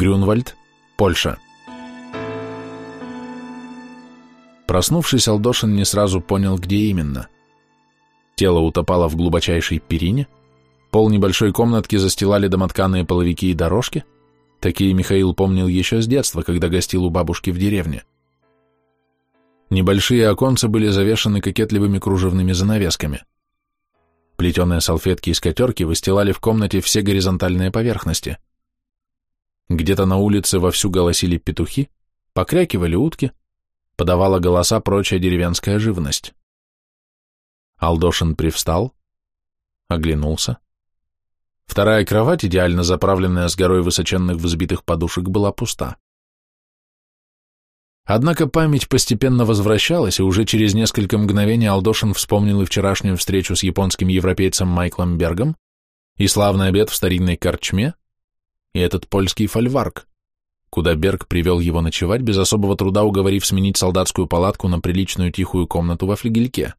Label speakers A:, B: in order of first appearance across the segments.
A: Грюнвальд, Польша. Проснувшись, Алдошин не сразу понял, где именно. Тело утопало в глубочайшей перине, пол небольшой комнатки застилали домотканые половики и дорожки, такие Михаил помнил еще с детства, когда гостил у бабушки в деревне. Небольшие оконцы были завешаны кокетливыми кружевными занавесками. Плетеные салфетки и скатерки выстилали в комнате все горизонтальные поверхности – где-то на улице вовсю голосили петухи, покрякивали утки, подавала голоса прочая деревенская живность. Алдошин привстал, оглянулся. Вторая кровать, идеально заправленная с горой высоченных взбитых подушек, была пуста. Однако память постепенно возвращалась, и уже через несколько мгновений Алдошин вспомнил и вчерашнюю встречу с японским европейцем Майклом Бергом, и славный обед в старинной корчме, и этот польский фольварк, куда Берг привел его ночевать, без особого труда уговорив сменить солдатскую палатку на приличную тихую комнату во флигельке.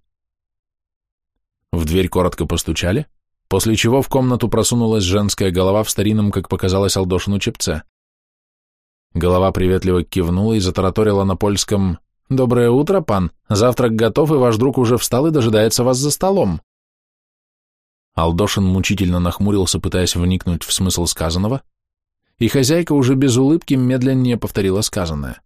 A: В дверь коротко постучали, после чего в комнату просунулась женская голова в старинном, как показалось Алдошину, чепце. Голова приветливо кивнула и затараторила на польском «Доброе утро, пан! Завтрак готов, и ваш друг уже встал и дожидается вас за столом!» Алдошин мучительно нахмурился, пытаясь вникнуть в смысл сказанного, и хозяйка уже без улыбки медленнее повторила сказанное.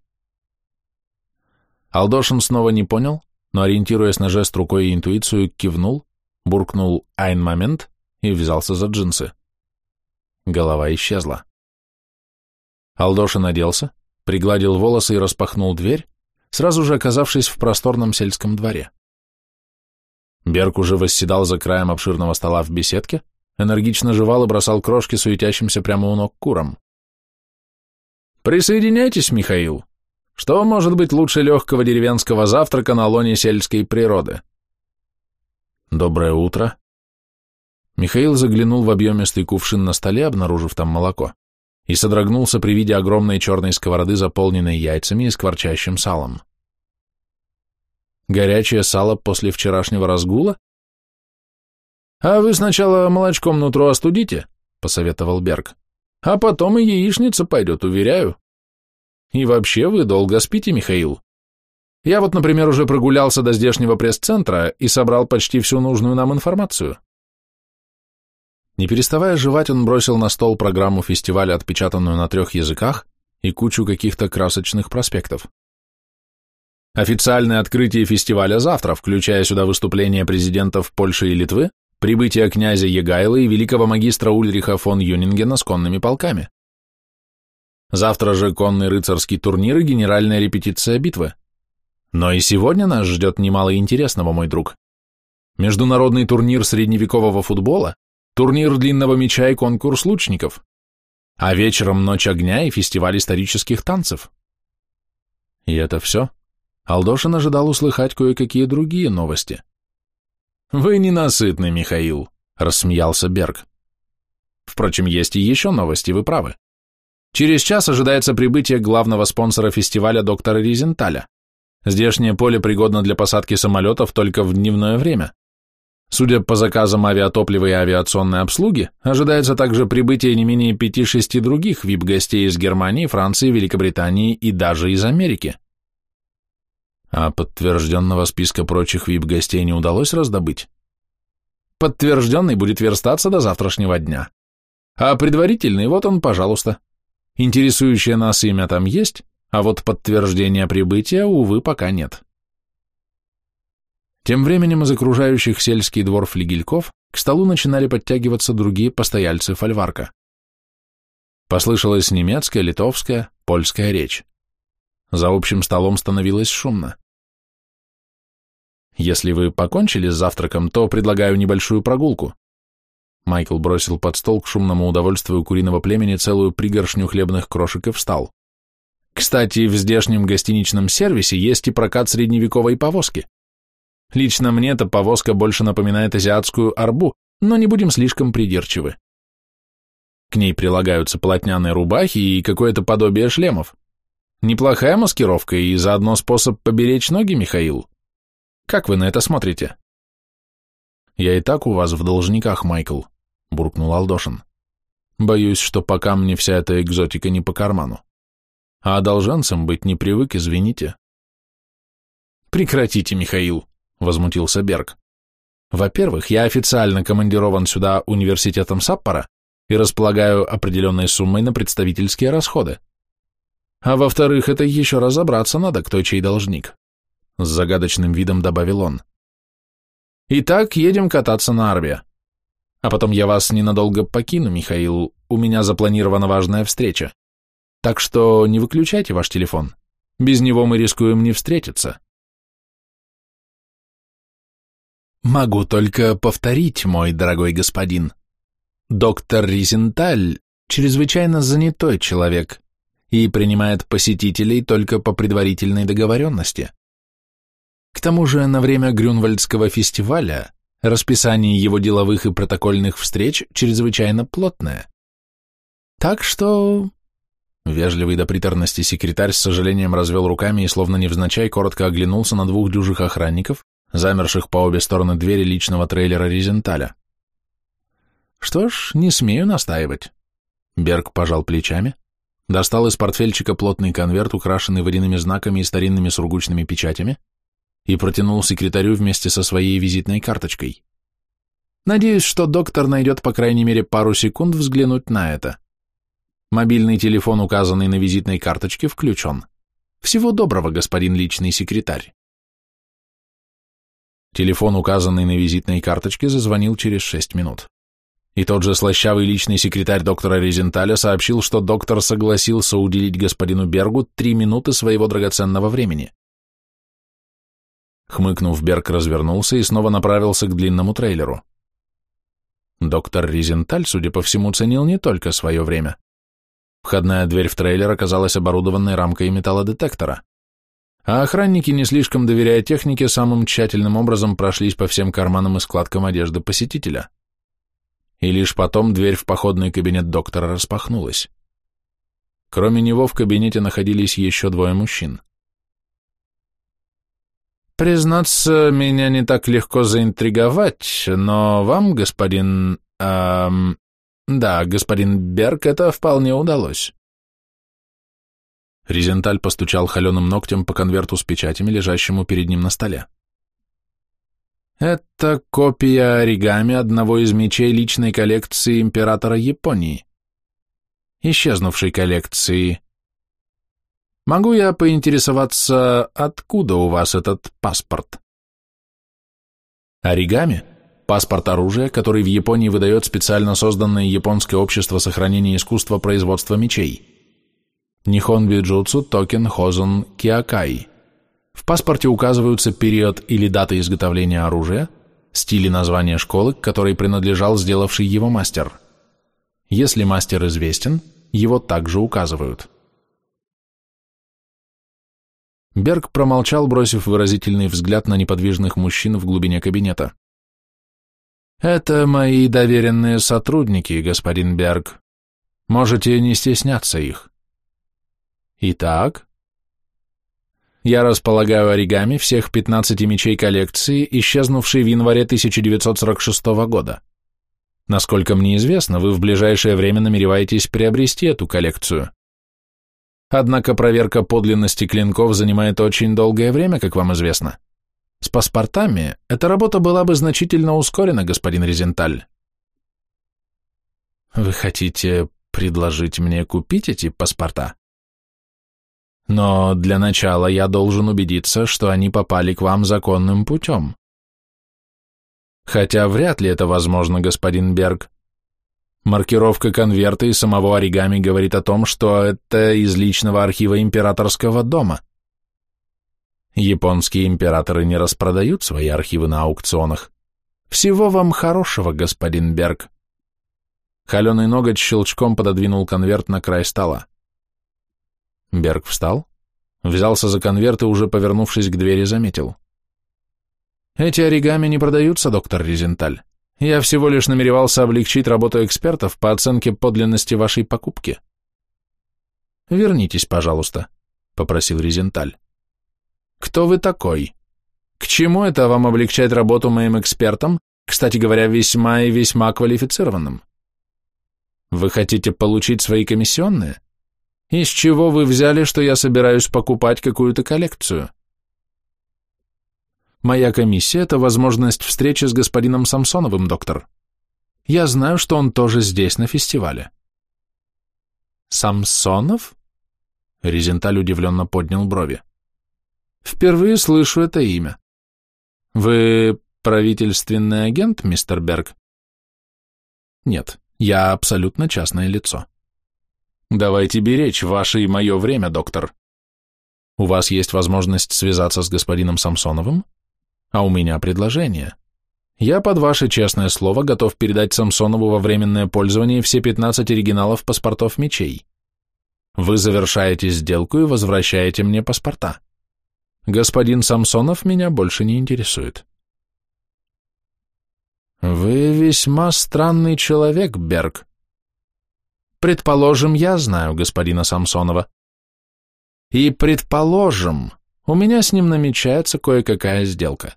A: Алдошин снова не понял, но, ориентируясь на жест рукой и интуицию, кивнул, буркнул «Айн момент» и взялся за джинсы. Голова исчезла. Алдошин оделся, пригладил волосы и распахнул дверь, сразу же оказавшись в просторном сельском дворе. Берг уже восседал за краем обширного стола в беседке, энергично жевал и бросал крошки суетящимся прямо у ног курам. Присоединяйтесь, Михаил. Что может быть лучше легкого деревенского завтрака на лоне сельской природы? Доброе утро. Михаил заглянул в объемистый кувшин на столе, обнаружив там молоко, и содрогнулся при виде огромной черной сковороды, заполненной яйцами и скворчащим салом. Горячее сало после вчерашнего разгула? А вы сначала молочком нутро остудите, посоветовал Берг. А потом и яичница пойдет, уверяю. И вообще вы долго спите, Михаил. Я вот, например, уже прогулялся до здешнего пресс-центра и собрал почти всю нужную нам информацию. Не переставая жевать, он бросил на стол программу фестиваля, отпечатанную на трех языках, и кучу каких-то красочных проспектов. Официальное открытие фестиваля завтра, включая сюда выступления президентов Польши и Литвы, Прибытие князя Егайла и великого магистра Ульриха фон Юнингена с конными полками. Завтра же конный рыцарский турнир и генеральная репетиция битвы. Но и сегодня нас ждет немало интересного, мой друг. Международный турнир средневекового футбола, турнир длинного меча и конкурс лучников. А вечером ночь огня и фестиваль исторических танцев. И это все? Алдошин ожидал услыхать кое-какие другие новости. «Вы ненасытный, Михаил», — рассмеялся Берг. «Впрочем, есть и еще новости, вы правы. Через час ожидается прибытие главного спонсора фестиваля доктора Ризенталя. Здешнее поле пригодно для посадки самолетов только в дневное время. Судя по заказам авиатоплива и авиационной обслуги, ожидается также прибытие не менее пяти-шести других вип-гостей из Германии, Франции, Великобритании и даже из Америки. А подтвержденного списка прочих вип-гостей не удалось раздобыть? Подтвержденный будет верстаться до завтрашнего дня. А предварительный, вот он, пожалуйста. Интересующее нас имя там есть, а вот подтверждения прибытия, увы, пока нет. Тем временем из окружающих сельский двор флигельков к столу начинали подтягиваться другие постояльцы фольварка. Послышалась немецкая, литовская, польская речь. За общим столом становилось шумно. Если вы покончили с завтраком, то предлагаю небольшую прогулку. Майкл бросил под стол к шумному удовольствию куриного племени целую пригоршню хлебных крошек и встал. Кстати, в здешнем гостиничном сервисе есть и прокат средневековой повозки. Лично мне эта повозка больше напоминает азиатскую арбу, но не будем слишком придирчивы. К ней прилагаются полотняные рубахи и какое-то подобие шлемов. Неплохая маскировка и заодно способ поберечь ноги, Михаил. Как вы на это смотрите? Я и так у вас в должниках, Майкл, буркнул Алдошин. Боюсь, что пока мне вся эта экзотика не по карману. А одолженцем быть не привык, извините. Прекратите, Михаил, возмутился Берг. Во-первых, я официально командирован сюда университетом Саппора и располагаю определенной суммой на представительские расходы. А во-вторых, это еще разобраться надо, кто чей должник. С загадочным видом добавил он. Итак, едем кататься на Арбе. А потом я вас ненадолго покину, Михаил, у меня запланирована важная встреча. Так что не выключайте ваш телефон. Без него мы рискуем не встретиться. Могу только повторить, мой дорогой господин. Доктор Ризенталь чрезвычайно занятой человек и принимает посетителей только по предварительной договоренности. К тому же на время Грюнвальдского фестиваля расписание его деловых и протокольных встреч чрезвычайно плотное. Так что... Вежливый до приторности секретарь с сожалением развел руками и, словно невзначай, коротко оглянулся на двух дюжих охранников, замерших по обе стороны двери личного трейлера Ризенталя. Что ж, не смею настаивать. Берг пожал плечами, достал из портфельчика плотный конверт, украшенный водяными знаками и старинными сургучными печатями, и протянул секретарю вместе со своей визитной карточкой. Надеюсь, что доктор найдет по крайней мере пару секунд взглянуть на это. Мобильный телефон, указанный на визитной карточке, включен. Всего доброго, господин личный секретарь. Телефон, указанный на визитной карточке, зазвонил через шесть минут. И тот же слащавый личный секретарь доктора Резенталя сообщил, что доктор согласился уделить господину Бергу три минуты своего драгоценного времени. Хмыкнув, Берг развернулся и снова направился к длинному трейлеру. Доктор Ризенталь, судя по всему, ценил не только свое время. Входная дверь в трейлер оказалась оборудованной рамкой металлодетектора. А охранники, не слишком доверяя технике, самым тщательным образом прошлись по всем карманам и складкам одежды посетителя и лишь потом дверь в походный кабинет доктора распахнулась. Кроме него в кабинете находились еще двое мужчин. «Признаться, меня не так легко заинтриговать, но вам, господин... Эм, да, господин Берг, это вполне удалось». Резенталь постучал холеным ногтем по конверту с печатями, лежащему перед ним на столе. Это копия оригами одного из мечей личной коллекции императора Японии. Исчезнувшей коллекции. Могу я поинтересоваться, откуда у вас этот паспорт? Оригами – паспорт оружия, который в Японии выдает специально созданное японское общество сохранения искусства производства мечей. Нихон Бидзюцу Токен Ходзон Кёкай – в паспорте указываются период или дата изготовления оружия, стиль и название школы, к которой принадлежал сделавший его мастер. Если мастер известен, его также указывают. Берг промолчал, бросив выразительный взгляд на неподвижных мужчин в глубине кабинета. «Это мои доверенные сотрудники, господин Берг. Можете не стесняться их». «Итак?» я располагаю оригами всех 15 мечей коллекции, исчезнувшей в январе 1946 года. Насколько мне известно, вы в ближайшее время намереваетесь приобрести эту коллекцию. Однако проверка подлинности клинков занимает очень долгое время, как вам известно. С паспортами эта работа была бы значительно ускорена, господин Резенталь. Вы хотите предложить мне купить эти паспорта? Но для начала я должен убедиться, что они попали к вам законным путем. Хотя вряд ли это возможно, господин Берг. Маркировка конверта и самого оригами говорит о том, что это из личного архива императорского дома. Японские императоры не распродают свои архивы на аукционах. Всего вам хорошего, господин Берг. Холеный ноготь щелчком пододвинул конверт на край стола. Берг встал, взялся за конверт и, уже повернувшись к двери, заметил. «Эти оригами не продаются, доктор Резенталь. Я всего лишь намеревался облегчить работу экспертов по оценке подлинности вашей покупки». «Вернитесь, пожалуйста», — попросил Резенталь. «Кто вы такой? К чему это вам облегчать работу моим экспертам, кстати говоря, весьма и весьма квалифицированным?» Вы хотите получить свои комиссионные? Из чего вы взяли, что я собираюсь покупать какую-то коллекцию? Моя комиссия – это возможность встречи с господином Самсоновым, доктор. Я знаю, что он тоже здесь, на фестивале. Самсонов? Резенталь удивленно поднял брови. Впервые слышу это имя. Вы правительственный агент, мистер Берг? Нет, я абсолютно частное лицо. Давайте беречь ваше и мое время, доктор. У вас есть возможность связаться с господином Самсоновым? А у меня предложение. Я под ваше честное слово готов передать Самсонову во временное пользование все 15 оригиналов паспортов мечей. Вы завершаете сделку и возвращаете мне паспорта. Господин Самсонов меня больше не интересует. Вы весьма странный человек, Берг. Предположим, я знаю господина Самсонова. И предположим, у меня с ним намечается кое-какая сделка.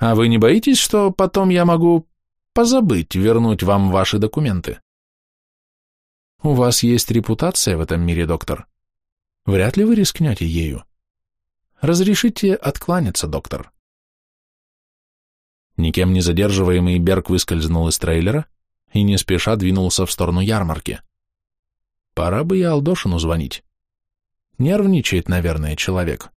A: А вы не боитесь, что потом я могу позабыть вернуть вам ваши документы? У вас есть репутация в этом мире, доктор. Вряд ли вы рискнете ею. Разрешите откланяться, доктор. Никем не задерживаемый Берг выскользнул из трейлера и не спеша двинулся в сторону ярмарки. Пора бы и Алдошину звонить. Нервничает, наверное, человек.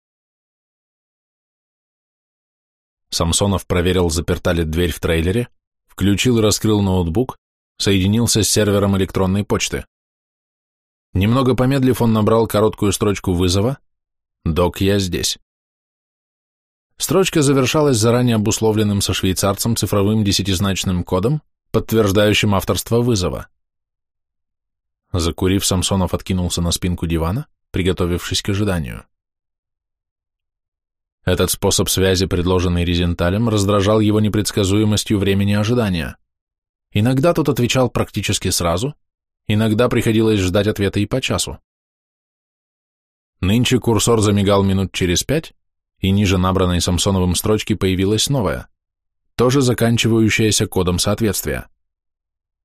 A: Самсонов проверил, заперта ли дверь в трейлере, включил и раскрыл ноутбук, соединился с сервером электронной почты. Немного помедлив, он набрал короткую строчку вызова «Док, я здесь». Строчка завершалась заранее обусловленным со швейцарцем цифровым десятизначным кодом, подтверждающим авторство вызова. Закурив, Самсонов откинулся на спинку дивана, приготовившись к ожиданию. Этот способ связи, предложенный Резенталем, раздражал его непредсказуемостью времени ожидания. Иногда тот отвечал практически сразу, Иногда приходилось ждать ответа и по часу. Нынче курсор замигал минут через пять, и ниже набранной Самсоновым строчки появилась новая, тоже заканчивающаяся кодом соответствия.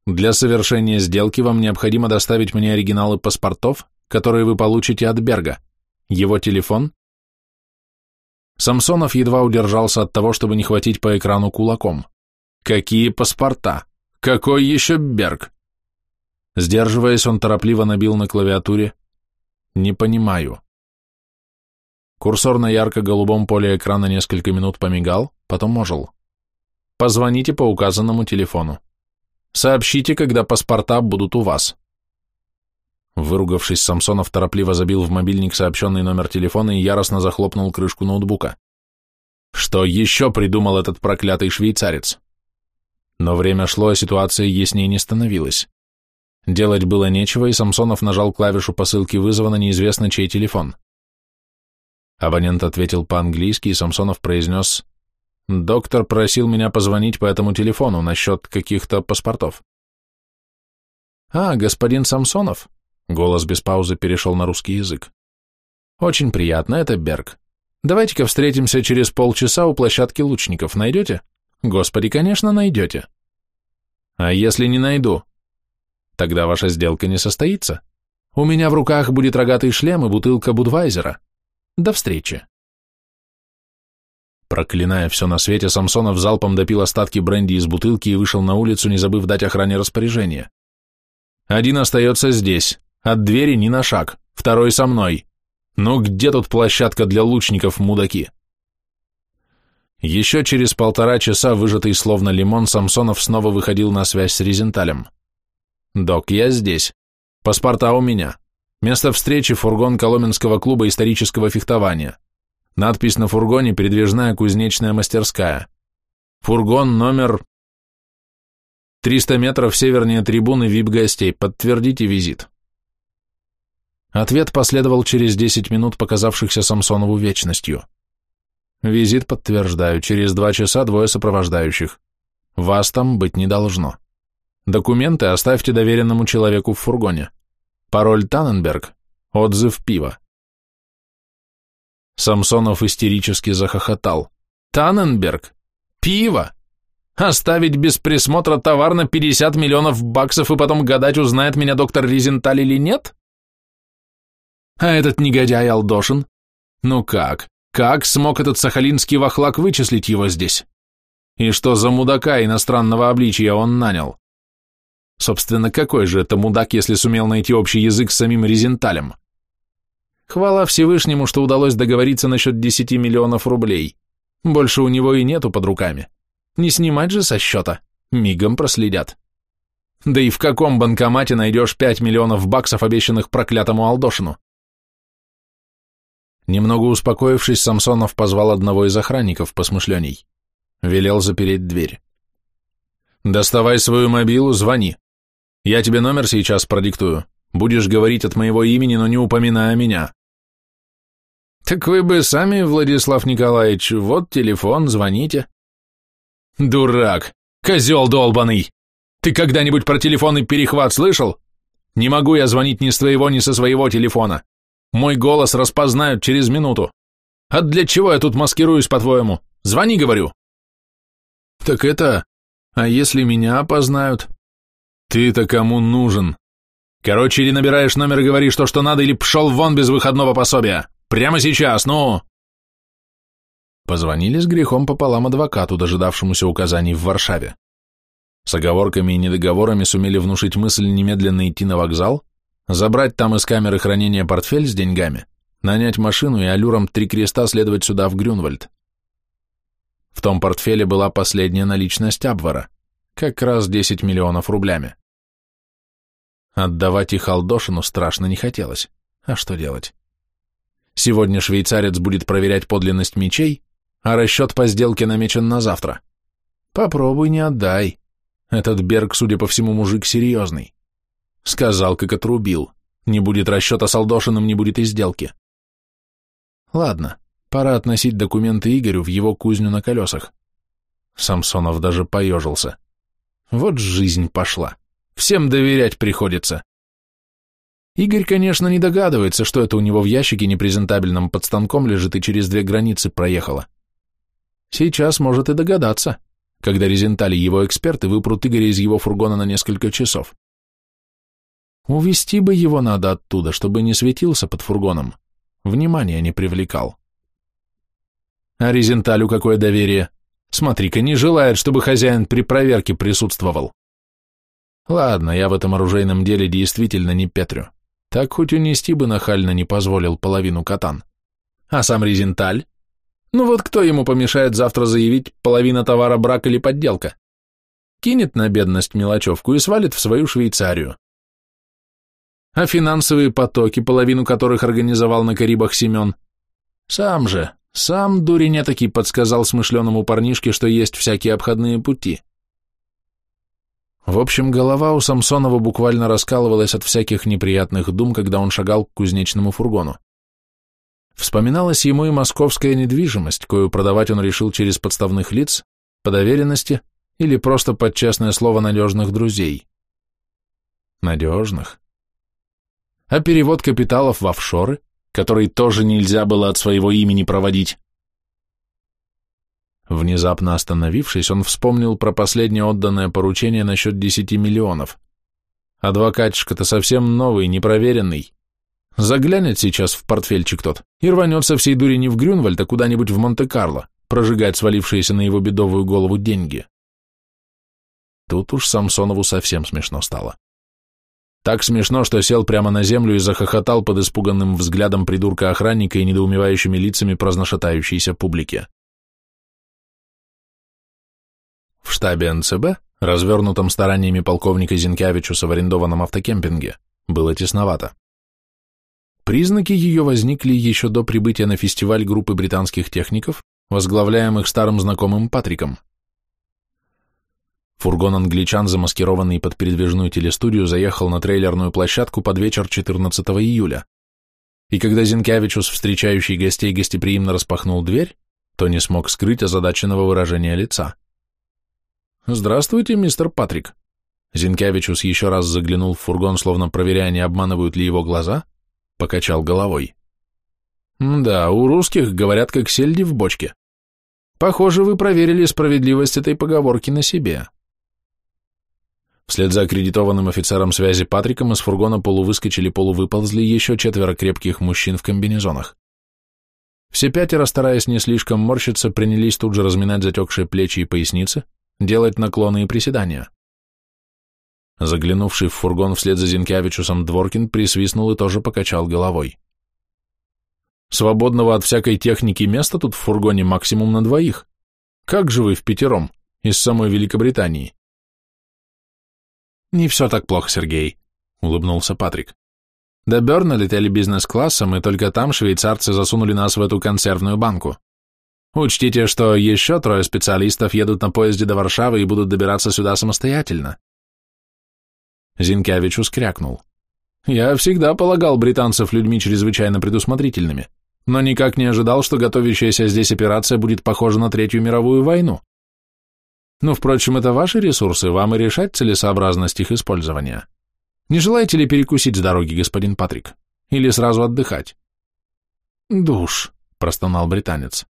A: Для совершения сделки вам необходимо доставить мне оригиналы паспортов, которые вы получите от Берга, его телефон. Самсонов едва удержался от того, чтобы не хватить по экрану кулаком. Какие паспорта? Какой еще Берг? Сдерживаясь, он торопливо набил на клавиатуре «Не понимаю». Курсор на ярко-голубом поле экрана несколько минут помигал, потом ожил. «Позвоните по указанному телефону. Сообщите, когда паспорта будут у вас». Выругавшись, Самсонов торопливо забил в мобильник сообщенный номер телефона и яростно захлопнул крышку ноутбука. Что еще придумал этот проклятый швейцарец? Но время шло, а ситуация яснее не становилась. Делать было нечего, и Самсонов нажал клавишу посылки вызова на неизвестно чей телефон. Абонент ответил по-английски, и Самсонов произнес «Доктор просил меня позвонить по этому телефону насчет каких-то паспортов». «А, господин Самсонов?» Голос без паузы перешел на русский язык. «Очень приятно, это Берг. Давайте-ка встретимся через полчаса у площадки лучников. Найдете?» «Господи, конечно, найдете». «А если не найду?» Тогда ваша сделка не состоится. У меня в руках будет рогатый шлем и бутылка Будвайзера. До встречи. Проклиная все на свете, Самсонов залпом допил остатки бренди из бутылки и вышел на улицу, не забыв дать охране распоряжение. Один остается здесь, от двери ни на шаг, второй со мной. Ну где тут площадка для лучников, мудаки? Еще через полтора часа, выжатый словно лимон, Самсонов снова выходил на связь с Резенталем. «Док, я здесь. Паспорта у меня. Место встречи – фургон Коломенского клуба исторического фехтования. Надпись на фургоне – передвижная кузнечная мастерская. Фургон номер 300 метров севернее трибуны вип-гостей. Подтвердите визит». Ответ последовал через 10 минут, показавшихся Самсонову вечностью. «Визит подтверждаю. Через два часа двое сопровождающих. Вас там быть не должно». Документы оставьте доверенному человеку в фургоне. Пароль Танненберг. Отзыв пива. Самсонов истерически захохотал. Танненберг? Пиво? Оставить без присмотра товар на 50 миллионов баксов и потом гадать, узнает меня доктор Ризенталь или нет? А этот негодяй Алдошин? Ну как? Как смог этот сахалинский вахлак вычислить его здесь? И что за мудака иностранного обличия он нанял? Собственно, какой же это мудак, если сумел найти общий язык с самим Резенталем? Хвала Всевышнему, что удалось договориться насчет 10 миллионов рублей. Больше у него и нету под руками. Не снимать же со счета, мигом проследят. Да и в каком банкомате найдешь 5 миллионов баксов, обещанных проклятому Алдошину? Немного успокоившись, Самсонов позвал одного из охранников посмышлений. Велел запереть дверь. «Доставай свою мобилу, звони. Я тебе номер сейчас продиктую. Будешь говорить от моего имени, но не упоминая меня». «Так вы бы сами, Владислав Николаевич, вот телефон, звоните». «Дурак! Козел долбаный! Ты когда-нибудь про телефонный перехват слышал? Не могу я звонить ни с твоего, ни со своего телефона. Мой голос распознают через минуту. А для чего я тут маскируюсь, по-твоему? Звони, говорю». «Так это... А если меня опознают?» «Ты-то кому нужен? Короче, или набираешь номер и говоришь то, что надо, или пшел вон без выходного пособия. Прямо сейчас, ну!» Позвонили с грехом пополам адвокату, дожидавшемуся указаний в Варшаве. С оговорками и недоговорами сумели внушить мысль немедленно идти на вокзал, забрать там из камеры хранения портфель с деньгами, нанять машину и аллюром три креста следовать сюда, в Грюнвальд. В том портфеле была последняя наличность Абвара, как раз 10 миллионов рублями. Отдавать их Алдошину страшно не хотелось. А что делать? Сегодня швейцарец будет проверять подлинность мечей, а расчет по сделке намечен на завтра. Попробуй не отдай. Этот Берг, судя по всему, мужик серьезный. Сказал, как отрубил. Не будет расчета с Алдошиным, не будет и сделки. Ладно, пора относить документы Игорю в его кузню на колесах. Самсонов даже поежился. Вот жизнь пошла. Всем доверять приходится. Игорь, конечно, не догадывается, что это у него в ящике непрезентабельном под станком лежит и через две границы проехало. Сейчас может и догадаться, когда Резентали его эксперты выпрут Игоря из его фургона на несколько часов. Увести бы его надо оттуда, чтобы не светился под фургоном, внимания не привлекал. А Резенталю какое доверие? Смотри-ка, не желает, чтобы хозяин при проверке присутствовал. Ладно, я в этом оружейном деле действительно не петрю. Так хоть унести бы нахально не позволил половину катан. А сам Резенталь? Ну вот кто ему помешает завтра заявить, половина товара брак или подделка? Кинет на бедность мелочевку и свалит в свою Швейцарию. А финансовые потоки, половину которых организовал на Карибах Семен? Сам же, сам дурень таки подсказал смышленому парнишке, что есть всякие обходные пути. В общем, голова у Самсонова буквально раскалывалась от всяких неприятных дум, когда он шагал к кузнечному фургону. Вспоминалась ему и московская недвижимость, кою продавать он решил через подставных лиц, по доверенности или просто под честное слово надежных друзей. Надежных. А перевод капиталов в офшоры, который тоже нельзя было от своего имени проводить. Внезапно остановившись, он вспомнил про последнее отданное поручение насчет десяти миллионов. Адвокатишка-то совсем новый, непроверенный. Заглянет сейчас в портфельчик тот и рванется всей дури не в Грюнвальд, а куда-нибудь в Монте-Карло, прожигать свалившиеся на его бедовую голову деньги. Тут уж Самсонову совсем смешно стало. Так смешно, что сел прямо на землю и захохотал под испуганным взглядом придурка-охранника и недоумевающими лицами праздношатающейся публики. В штабе НЦБ, развернутом стараниями полковника Зинкевичуса в арендованном автокемпинге, было тесновато. Признаки ее возникли еще до прибытия на фестиваль группы британских техников, возглавляемых старым знакомым Патриком. Фургон англичан, замаскированный под передвижную телестудию, заехал на трейлерную площадку под вечер 14 июля. И когда Зинкевичус, встречающий гостей, гостеприимно распахнул дверь, то не смог скрыть озадаченного выражения лица. «Здравствуйте, мистер Патрик». Зинкевичус еще раз заглянул в фургон, словно проверяя, не обманывают ли его глаза, покачал головой. «Да, у русских говорят, как сельди в бочке. Похоже, вы проверили справедливость этой поговорки на себе. Вслед за аккредитованным офицером связи Патриком из фургона полувыскочили-полувыползли еще четверо крепких мужчин в комбинезонах. Все пятеро, стараясь не слишком морщиться, принялись тут же разминать затекшие плечи и поясницы, делать наклоны и приседания. Заглянувший в фургон вслед за Зинкевичусом Дворкин присвистнул и тоже покачал головой. Свободного от всякой техники места тут в фургоне максимум на двоих. Как же вы в пятером, из самой Великобритании? Не все так плохо, Сергей, улыбнулся Патрик. До Берна летели бизнес-классом, и только там швейцарцы засунули нас в эту консервную банку. Учтите, что еще трое специалистов едут на поезде до Варшавы и будут добираться сюда самостоятельно. Зинкевич ускрякнул. Я всегда полагал британцев людьми чрезвычайно предусмотрительными но никак не ожидал, что готовящаяся здесь операция будет похожа на Третью мировую войну. Ну, впрочем, это ваши ресурсы, вам и решать целесообразность их использования. Не желаете ли перекусить с дороги, господин Патрик? Или сразу отдыхать? Душ, простонал британец.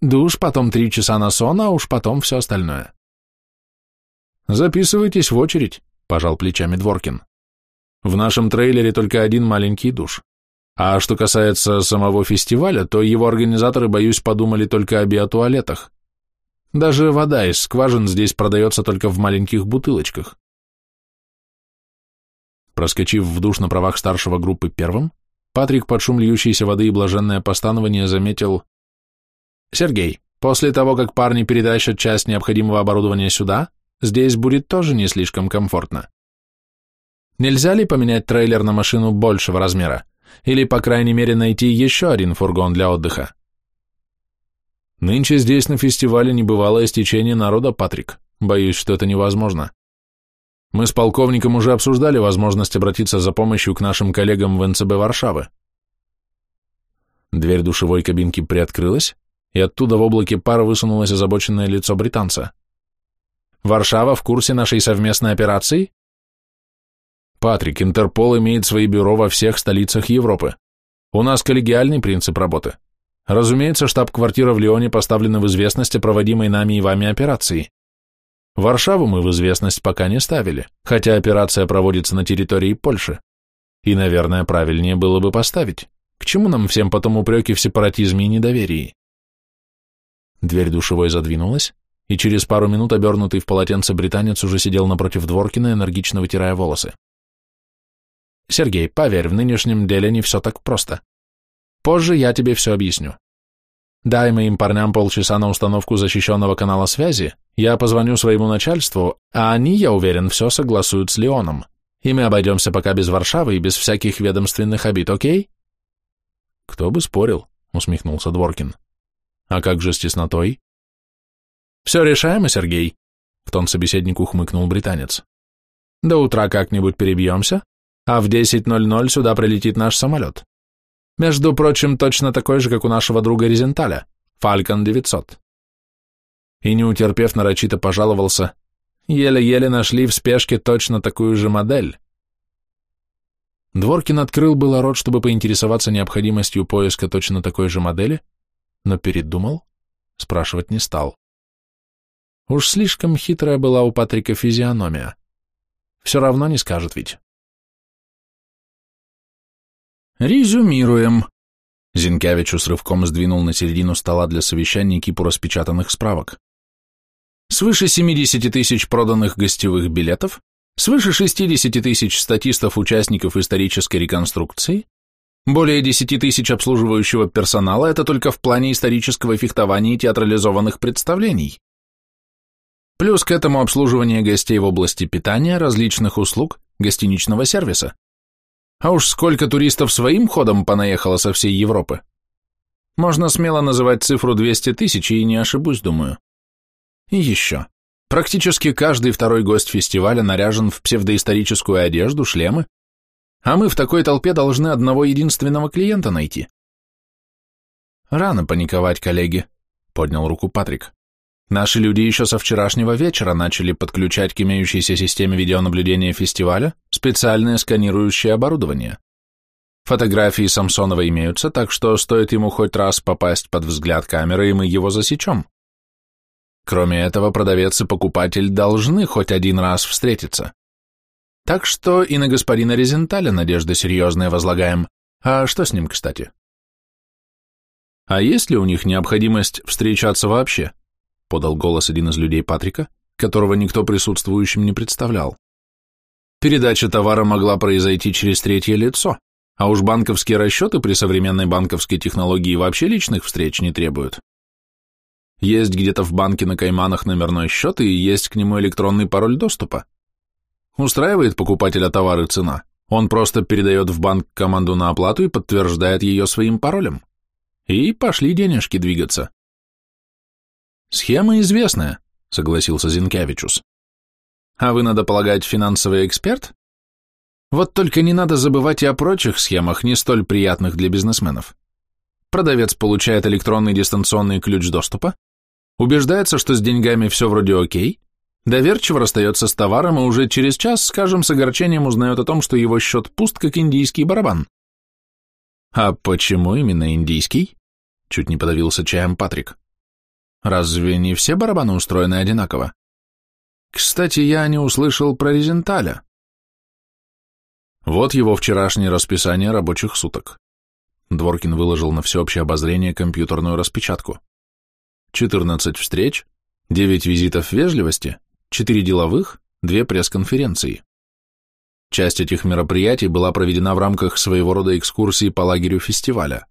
A: Душ, потом три часа на сон, а уж потом все остальное. Записывайтесь в очередь, пожал плечами Дворкин. В нашем трейлере только один маленький душ. А что касается самого фестиваля, то его организаторы, боюсь, подумали только о биотуалетах. Даже вода из скважин здесь продается только в маленьких бутылочках. Проскочив в душ на правах старшего группы первым, Патрик под шум льющейся воды и блаженное постанование заметил «Сергей, после того, как парни перетащат часть необходимого оборудования сюда, здесь будет тоже не слишком комфортно. Нельзя ли поменять трейлер на машину большего размера? или, по крайней мере, найти еще один фургон для отдыха. Нынче здесь на фестивале небывалое стечение народа, Патрик. Боюсь, что это невозможно. Мы с полковником уже обсуждали возможность обратиться за помощью к нашим коллегам в НЦБ Варшавы. Дверь душевой кабинки приоткрылась, и оттуда в облаке пара высунулось озабоченное лицо британца. «Варшава в курсе нашей совместной операции?» Патрик, Интерпол имеет свои бюро во всех столицах Европы. У нас коллегиальный принцип работы. Разумеется, штаб-квартира в Лионе поставлена в известность о проводимой нами и вами операции. Варшаву мы в известность пока не ставили, хотя операция проводится на территории Польши. И, наверное, правильнее было бы поставить. К чему нам всем потом упреки в сепаратизме и недоверии? Дверь душевой задвинулась, и через пару минут обернутый в полотенце британец уже сидел напротив Дворкина, энергично вытирая волосы. Сергей, поверь, в нынешнем деле не все так просто. Позже я тебе все объясню. Дай моим парням полчаса на установку защищенного канала связи, я позвоню своему начальству, а они, я уверен, все согласуют с Леоном, и мы обойдемся пока без Варшавы и без всяких ведомственных обид, окей? Кто бы спорил, усмехнулся Дворкин. А как же с теснотой? Все решаемо, Сергей, в тон собеседнику хмыкнул британец. До утра как-нибудь перебьемся, а в 10.00 сюда прилетит наш самолет. Между прочим, точно такой же, как у нашего друга Резенталя, Falcon 900. И не утерпев, нарочито пожаловался, еле-еле нашли в спешке точно такую же модель. Дворкин открыл было рот, чтобы поинтересоваться необходимостью поиска точно такой же модели, но передумал, спрашивать не стал. Уж слишком хитрая была у Патрика физиономия. Все равно не скажет ведь. Резюмируем. Зинкевичус рывком сдвинул на середину стола для совещаний кипу распечатанных справок. Свыше 70 тысяч проданных гостевых билетов, свыше 60 тысяч статистов-участников исторической реконструкции, более 10 тысяч обслуживающего персонала – это только в плане исторического фехтования и театрализованных представлений. Плюс к этому обслуживание гостей в области питания, различных услуг, гостиничного сервиса. А уж сколько туристов своим ходом понаехало со всей Европы. Можно смело называть цифру 200 тысяч, и не ошибусь, думаю. И еще. Практически каждый второй гость фестиваля наряжен в псевдоисторическую одежду, шлемы, а мы в такой толпе должны одного единственного клиента найти. Рано паниковать, коллеги, поднял руку Патрик. Наши люди еще со вчерашнего вечера начали подключать к имеющейся системе видеонаблюдения фестиваля специальное сканирующее оборудование. Фотографии Самсонова имеются, так что стоит ему хоть раз попасть под взгляд камеры, и мы его засечем. Кроме этого, продавец и покупатель должны хоть один раз встретиться. Так что и на господина Резенталя надежды серьезные возлагаем. А что с ним, кстати? А есть ли у них необходимость встречаться вообще? Подал голос один из людей Патрика, которого никто присутствующим не представлял. Передача товара могла произойти через третье лицо, а уж банковские расчеты при современной банковской технологии вообще личных встреч не требуют. Есть где-то в банке на Кайманах номерной счет и есть к нему электронный пароль доступа. Устраивает покупателя товары цена. Он просто передает в банк команду на оплату и подтверждает ее своим паролем. И пошли денежки двигаться. Схема известная, согласился Зинкевичус. А вы, надо полагать, финансовый эксперт? Вот только не надо забывать и о прочих схемах, не столь приятных для бизнесменов. Продавец получает электронный дистанционный ключ доступа, убеждается, что с деньгами все вроде окей, доверчиво расстается с товаром и уже через час, скажем, с огорчением узнает о том, что его счет пуст, как индийский барабан. А почему именно индийский? Чуть не подавился чаем Патрик. Разве не все барабаны устроены одинаково? Кстати, я не услышал про Резенталя. Вот его вчерашнее расписание рабочих суток. Дворкин выложил на всеобщее обозрение компьютерную распечатку. 14 встреч, 9 визитов вежливости, 4 деловых, 2 пресс-конференции. Часть этих мероприятий была проведена в рамках своего рода экскурсии по лагерю фестиваля.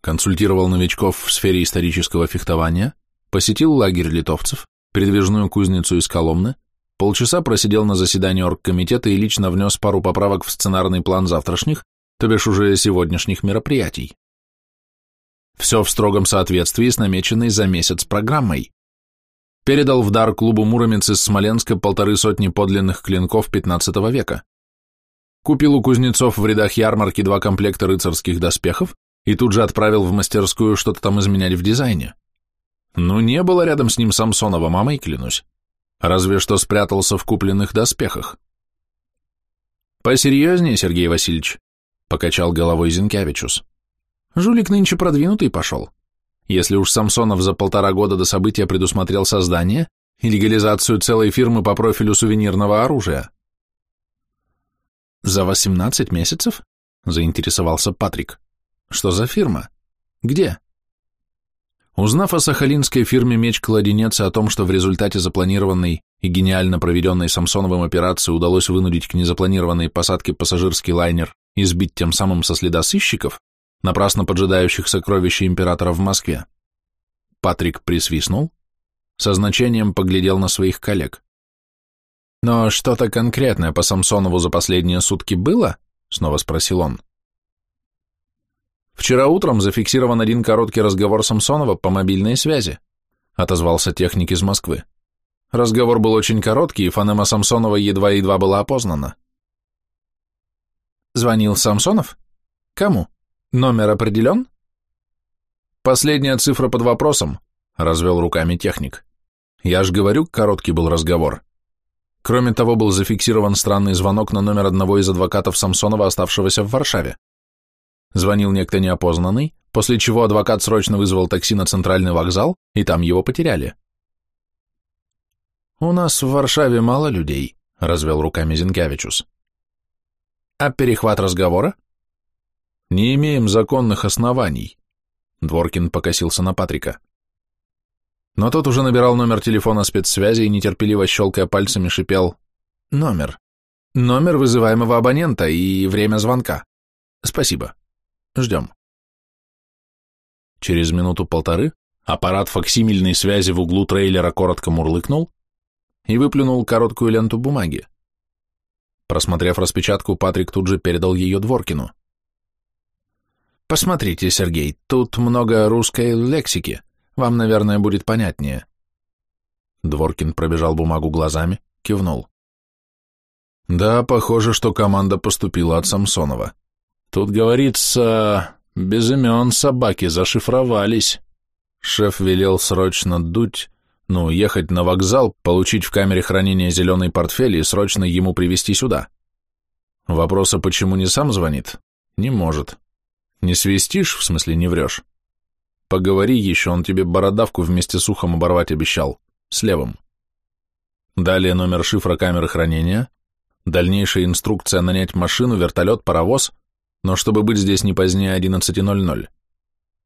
A: Консультировал новичков в сфере исторического фехтования, посетил лагерь литовцев, передвижную кузницу из Коломны, полчаса просидел на заседании оргкомитета и лично внес пару поправок в сценарный план завтрашних, то бишь уже сегодняшних мероприятий. Все в строгом соответствии с намеченной за месяц программой. Передал в дар клубу Муромец из Смоленска полторы сотни подлинных клинков XV века. Купил у кузнецов в рядах ярмарки два комплекта рыцарских доспехов и тут же отправил в мастерскую что-то там изменять в дизайне. Ну, не было рядом с ним Самсонова, мамой клянусь. Разве что спрятался в купленных доспехах. «Посерьезнее, Сергей Васильевич», — покачал головой Зинкевичус. Жулик нынче продвинутый пошел. Если уж Самсонов за полтора года до события предусмотрел создание и легализацию целой фирмы по профилю сувенирного оружия. «За восемнадцать месяцев?» – заинтересовался Патрик. «Что за фирма? Где?» Узнав о сахалинской фирме «Меч-кладенец» о том, что в результате запланированной и гениально проведенной Самсоновым операции удалось вынудить к незапланированной посадке пассажирский лайнер и сбить тем самым со следа сыщиков, напрасно поджидающих сокровища императора в Москве. Патрик присвистнул, со значением поглядел на своих коллег. «Но что-то конкретное по Самсонову за последние сутки было?» — снова спросил он. «Вчера утром зафиксирован один короткий разговор Самсонова по мобильной связи», — отозвался техник из Москвы. Разговор был очень короткий, и фонема Самсонова едва-едва была опознана. «Звонил Самсонов? Кому?» Номер определен? Последняя цифра под вопросом, развел руками техник. Я ж говорю, короткий был разговор. Кроме того, был зафиксирован странный звонок на номер одного из адвокатов Самсонова, оставшегося в Варшаве. Звонил некто неопознанный, после чего адвокат срочно вызвал такси на центральный вокзал, и там его потеряли. «У нас в Варшаве мало людей», — развел руками Зинкевичус. «А перехват разговора?» Не имеем законных оснований. Дворкин покосился на Патрика. Но тот уже набирал номер телефона спецсвязи и, нетерпеливо щелкая пальцами, шипел «Номер. Номер вызываемого абонента и время звонка. Спасибо. Ждем». Через минуту-полторы аппарат факсимильной связи в углу трейлера коротко мурлыкнул и выплюнул короткую ленту бумаги. Просмотрев распечатку, Патрик тут же передал ее Дворкину. Посмотрите, Сергей, тут много русской лексики. Вам, наверное, будет понятнее. Дворкин пробежал бумагу глазами, кивнул. Да, похоже, что команда поступила от Самсонова. Тут говорится, без имен собаки зашифровались. Шеф велел срочно дуть, ну, ехать на вокзал, получить в камере хранения зеленый портфель и срочно ему привезти сюда. Вопроса, почему не сам звонит, не может. Не свистишь, в смысле не врешь? Поговори еще, он тебе бородавку вместе с ухом оборвать обещал. С левым. Далее номер шифра камеры хранения, дальнейшая инструкция нанять машину, вертолет, паровоз, но чтобы быть здесь не позднее 11.00.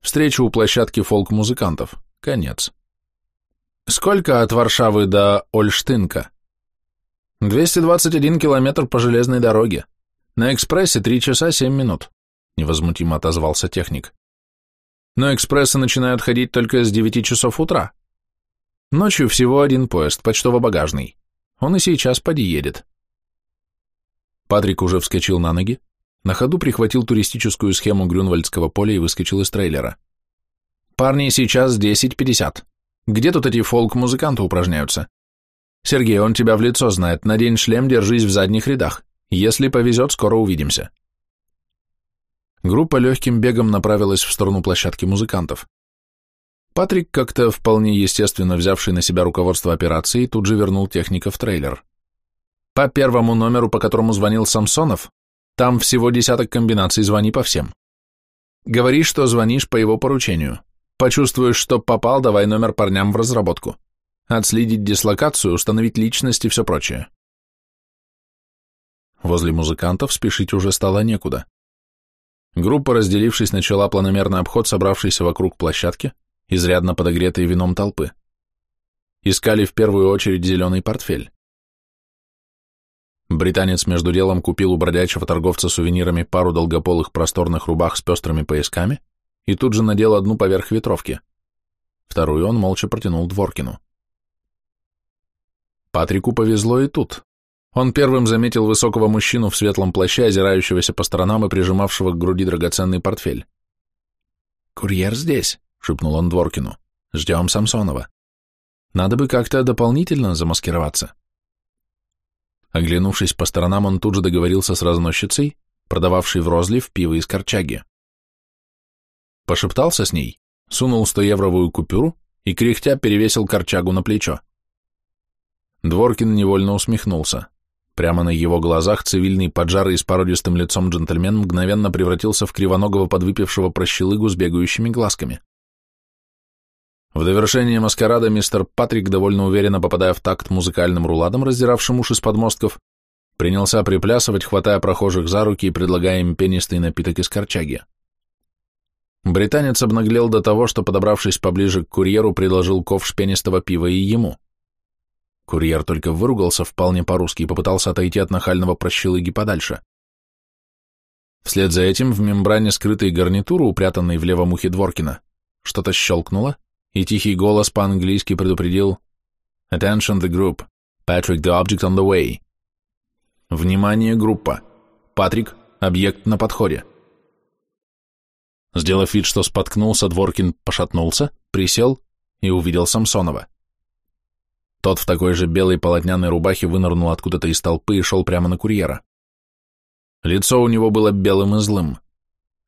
A: Встреча у площадки фолк-музыкантов. Конец. Сколько от Варшавы до Ольштынка? 221 километр по железной дороге. На экспрессе 3 часа 7 минут, невозмутимо отозвался техник. Но экспрессы начинают ходить только с 9 часов утра. Ночью всего один поезд, почтово-багажный. Он и сейчас подъедет. Патрик уже вскочил на ноги, на ходу прихватил туристическую схему Грюнвальдского поля и выскочил из трейлера. «Парни, сейчас 10.50. Где тут эти фолк-музыканты упражняются? Сергей, он тебя в лицо знает. Надень шлем, держись в задних рядах. Если повезет, скоро увидимся. Группа легким бегом направилась в сторону площадки музыкантов. Патрик, как-то вполне естественно взявший на себя руководство операцией, тут же вернул техника в трейлер. По первому номеру, по которому звонил Самсонов, там всего десяток комбинаций, звони по всем. Говори, что звонишь по его поручению. Почувствуешь, что попал, давай номер парням в разработку отследить дислокацию, установить личность и все прочее. Возле музыкантов спешить уже стало некуда. Группа, разделившись, начала планомерный обход собравшейся вокруг площадки, изрядно подогретой вином толпы. Искали в первую очередь зеленый портфель. Британец между делом купил у бродячего торговца сувенирами пару долгополых просторных рубах с пестрыми поясками и тут же надел одну поверх ветровки. Вторую он молча протянул Дворкину. Патрику повезло и тут. Он первым заметил высокого мужчину в светлом плаще, озирающегося по сторонам и прижимавшего к груди драгоценный портфель. «Курьер здесь», — шепнул он Дворкину. «Ждем Самсонова. Надо бы как-то дополнительно замаскироваться». Оглянувшись по сторонам, он тут же договорился с разносчицей, продававшей в розлив пиво из корчаги. Пошептался с ней, сунул 100-евровую купюру и, кряхтя, перевесил корчагу на плечо. Дворкин невольно усмехнулся. Прямо на его глазах цивильный поджарый с породистым лицом джентльмен мгновенно превратился в кривоногого подвыпившего прощелыгу с бегающими глазками. В довершение маскарада мистер Патрик, довольно уверенно попадая в такт музыкальным руладом, раздиравшим уши с подмостков, принялся приплясывать, хватая прохожих за руки и предлагая им пенистый напиток из корчаги. Британец обнаглел до того, что, подобравшись поближе к курьеру, предложил ковш пенистого пива и ему. Курьер только выругался вполне по-русски и попытался отойти от нахального прощелыги подальше. Вслед за этим в мембране скрытой гарнитуры, упрятанной в левом ухе Дворкина, что-то щелкнуло, и тихий голос по-английски предупредил «Attention the group. Patrick the object on the way». «Внимание, группа. Патрик, объект на подходе». Сделав вид, что споткнулся, Дворкин пошатнулся, присел и увидел Самсонова. Тот в такой же белой полотняной рубахе вынырнул откуда-то из толпы и шел прямо на курьера. Лицо у него было белым и злым.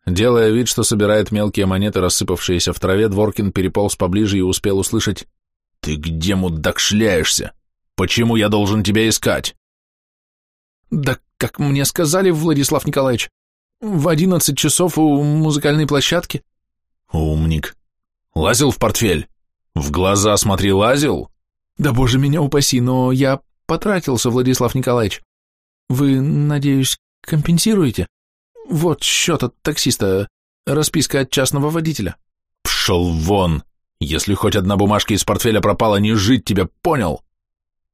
A: Делая вид, что собирает мелкие монеты, рассыпавшиеся в траве, Дворкин переполз поближе и успел услышать «Ты где, мудак, шляешься? Почему я должен тебя искать?» «Да как мне сказали, Владислав Николаевич, в одиннадцать часов у музыкальной площадки». «Умник. Лазил в портфель? В глаза смотри, лазил?»
B: Да боже меня упаси, но я потратился, Владислав Николаевич. Вы, надеюсь, компенсируете? Вот счет от таксиста, расписка от частного водителя.
A: Пшел вон! Если хоть одна бумажка из портфеля пропала, не жить тебе, понял?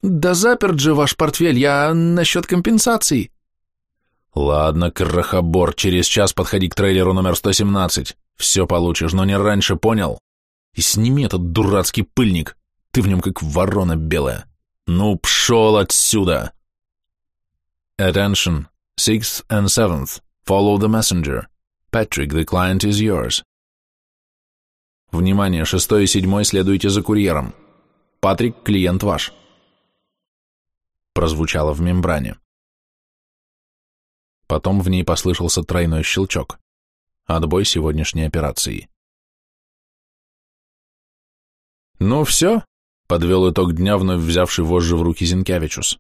B: Да заперт же ваш портфель, я насчет компенсации.
A: Ладно, крохобор, через час подходи к трейлеру номер 117. Все получишь, но не раньше, понял? И сними этот дурацкий пыльник. Ты в нем как ворона белая. Ну, пшел отсюда! Attention, sixth and seventh, follow the messenger. Patrick, the client is yours. Внимание, шестой и седьмой следуйте за курьером. Патрик, клиент ваш. Прозвучало в мембране. Потом в ней послышался тройной щелчок. Отбой сегодняшней операции. Ну все, Подвел итог дня, вновь взявший вожжи в руки Зинкевичус.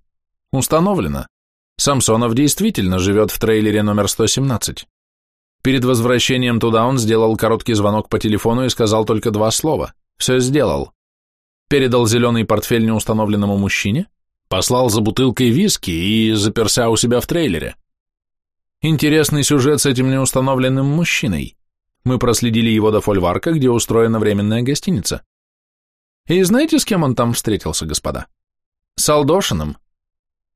A: Установлено. Самсонов действительно живет в трейлере номер 117. Перед возвращением туда он сделал короткий звонок по телефону и сказал только два слова. Все сделал. Передал зеленый портфель неустановленному мужчине, послал за бутылкой виски и заперся у себя в трейлере. Интересный сюжет с этим неустановленным мужчиной. Мы проследили его до фольварка, где устроена временная гостиница. И знаете, с кем он там встретился, господа? С Алдошином.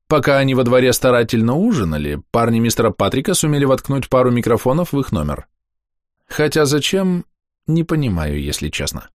A: Пока они во дворе старательно ужинали, парни мистера Патрика сумели воткнуть пару микрофонов в их номер. Хотя зачем, не понимаю, если честно.